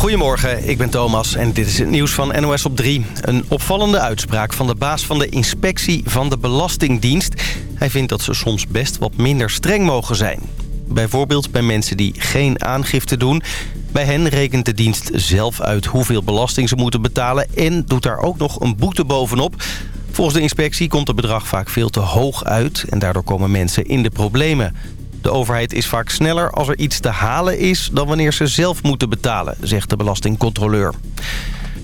Goedemorgen, ik ben Thomas en dit is het nieuws van NOS op 3. Een opvallende uitspraak van de baas van de inspectie van de Belastingdienst. Hij vindt dat ze soms best wat minder streng mogen zijn. Bijvoorbeeld bij mensen die geen aangifte doen. Bij hen rekent de dienst zelf uit hoeveel belasting ze moeten betalen... en doet daar ook nog een boete bovenop. Volgens de inspectie komt het bedrag vaak veel te hoog uit... en daardoor komen mensen in de problemen. De overheid is vaak sneller als er iets te halen is... dan wanneer ze zelf moeten betalen, zegt de belastingcontroleur.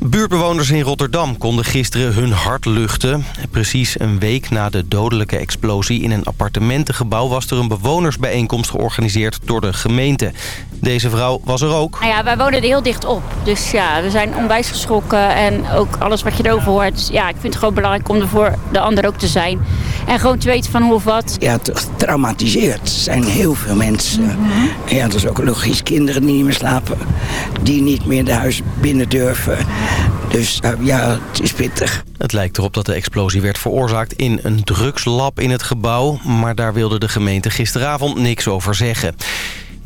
Buurtbewoners in Rotterdam konden gisteren hun hart luchten. Precies een week na de dodelijke explosie in een appartementengebouw... was er een bewonersbijeenkomst georganiseerd door de gemeente. Deze vrouw was er ook. Nou ja, wij wonen er heel dicht op. Dus ja, we zijn onwijs geschrokken. En ook alles wat je erover hoort. Ja, ik vind het gewoon belangrijk om er voor de ander ook te zijn. En gewoon te weten van hoe of wat. Ja, getraumatiseerd. Er zijn heel veel mensen. Mm Ja, dat is ook logisch. Kinderen die niet meer slapen. Die niet meer de huis binnen durven. Dus uh, ja, het is pittig. Het lijkt erop dat de explosie werd veroorzaakt in een drugslab in het gebouw. Maar daar wilde de gemeente gisteravond niks over zeggen.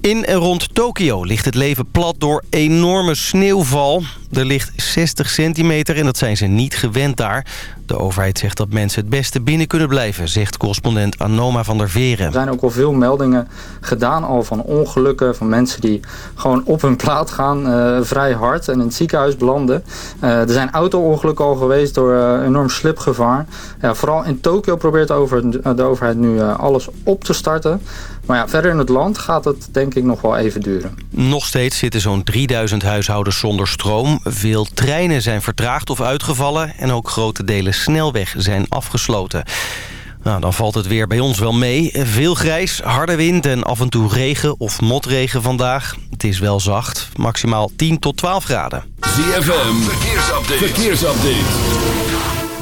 In en rond Tokio ligt het leven plat door enorme sneeuwval. Er ligt 60 centimeter en dat zijn ze niet gewend daar. De overheid zegt dat mensen het beste binnen kunnen blijven... zegt correspondent Anoma van der Veren. Er zijn ook al veel meldingen gedaan al van ongelukken... van mensen die gewoon op hun plaat gaan, uh, vrij hard... en in het ziekenhuis belanden. Uh, er zijn auto-ongelukken al geweest door uh, enorm slipgevaar. Ja, vooral in Tokio probeert de overheid nu alles op te starten. Maar ja, verder in het land gaat het denk ik nog wel even duren. Nog steeds zitten zo'n 3000 huishoudens zonder stroom. Veel treinen zijn vertraagd of uitgevallen... en ook grote delen snelweg zijn afgesloten. Nou, dan valt het weer bij ons wel mee. Veel grijs, harde wind en af en toe regen of motregen vandaag. Het is wel zacht, maximaal 10 tot 12 graden. ZFM, verkeersupdate. verkeersupdate.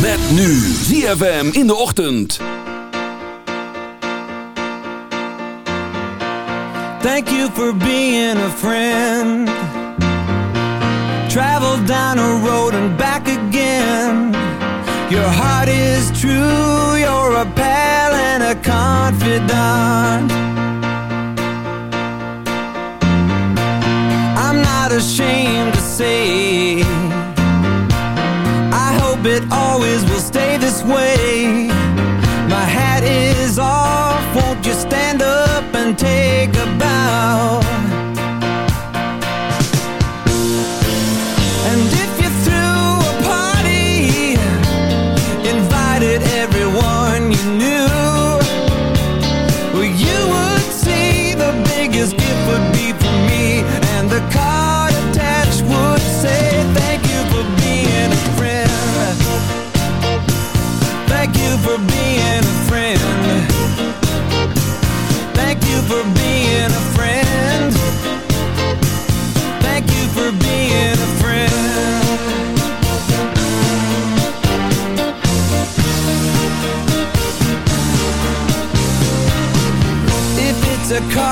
Met nu ZFM in de ochtend. Thank you for being a friend. Travel down a road and back again. Your heart is true, you're a pal and a confidant. I'm not ashamed to say, always will stay this way. My hat is off, won't you stand up and take a bow?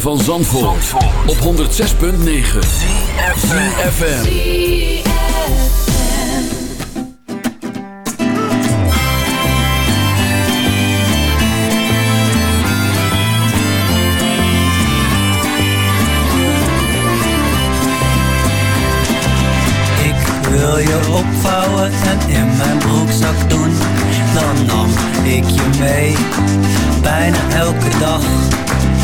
van Zandvoort, op 106.9 CFFM Ik wil je opvouwen en in mijn broekzak doen. Dan nam ik je mee, bijna elke dag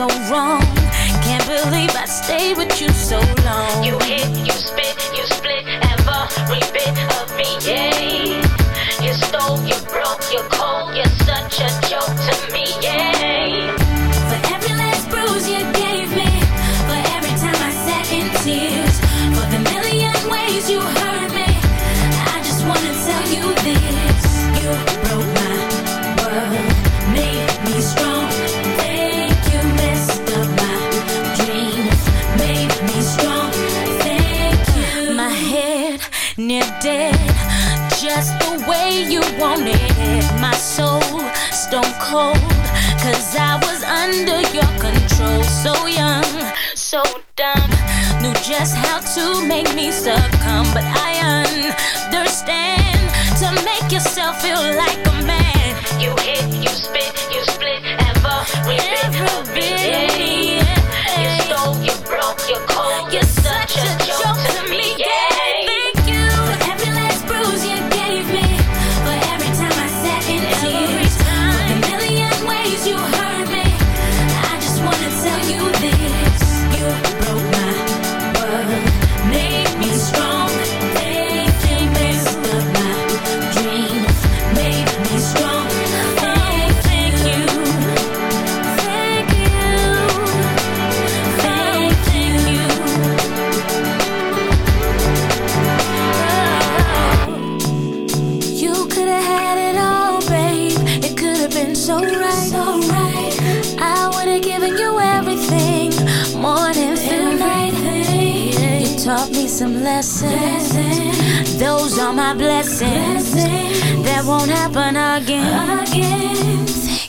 so wrong. Can't believe I stayed with you so long. You hit, you spit, you split every bit of me, yeah. dead. Just the way you wanted my soul stone cold cause i was under your control. So young so dumb. Knew just how to make me succumb. But i understand to make yourself feel like a man. taught me some lessons. lessons. Those are my blessings. blessings. That won't happen again. again.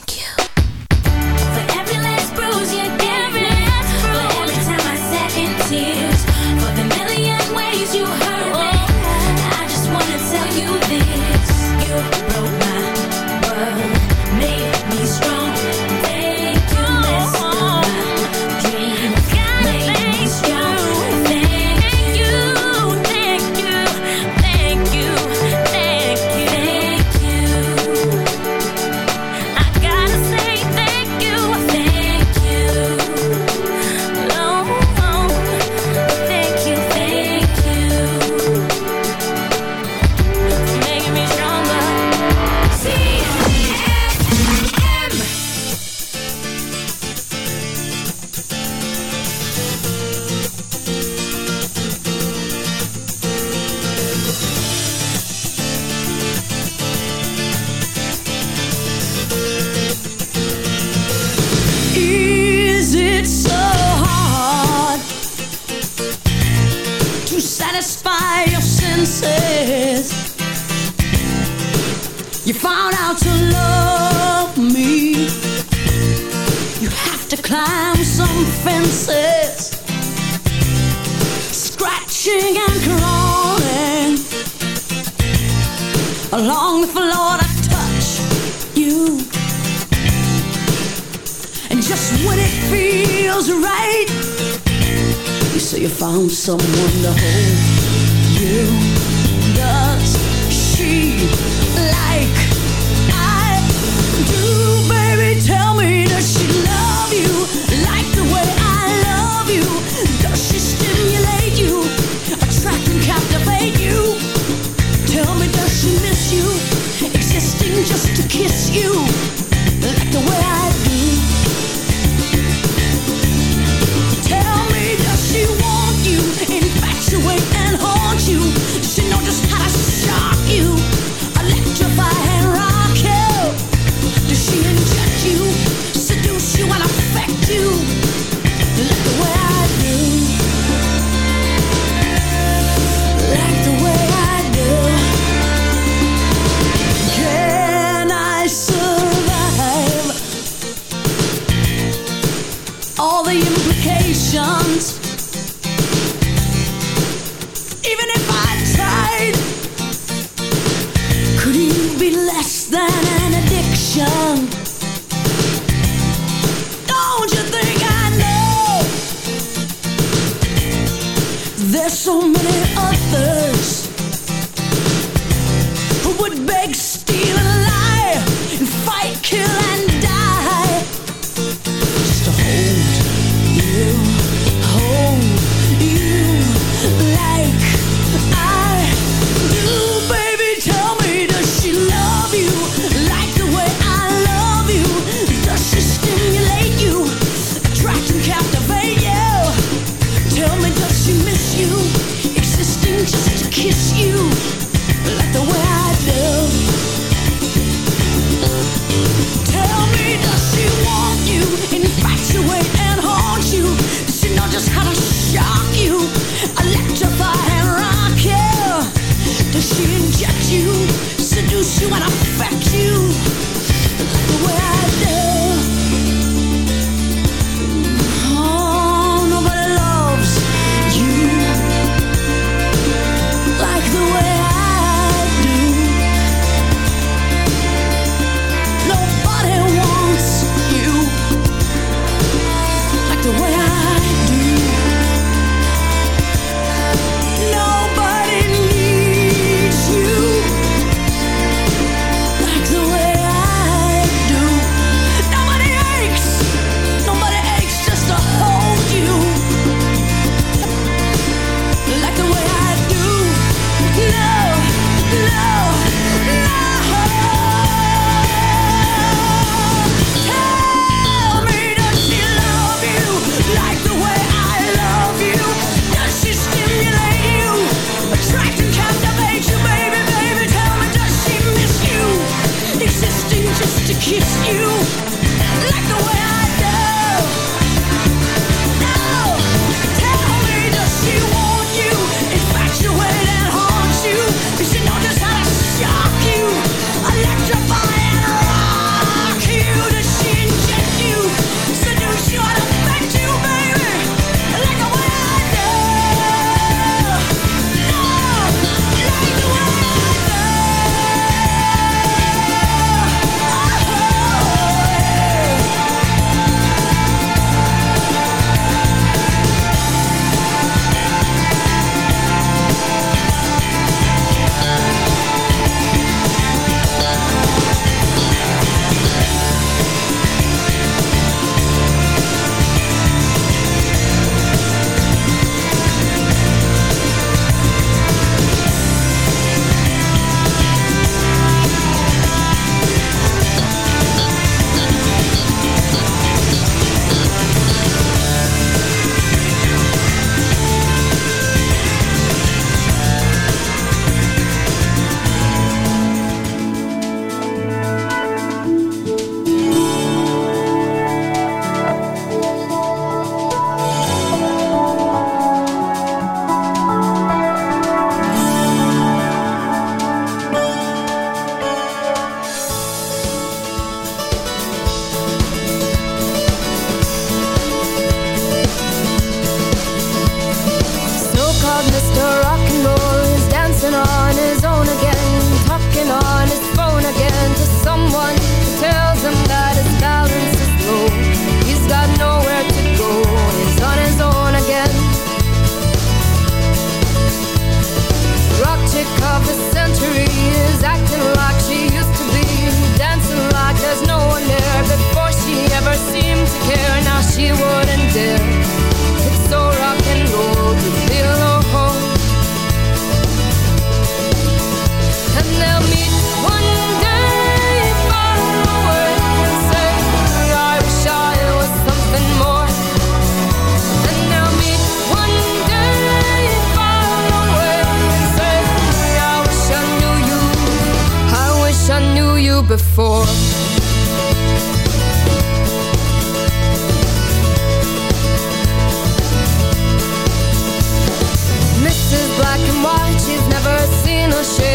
you wanna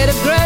instead of gray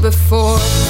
before.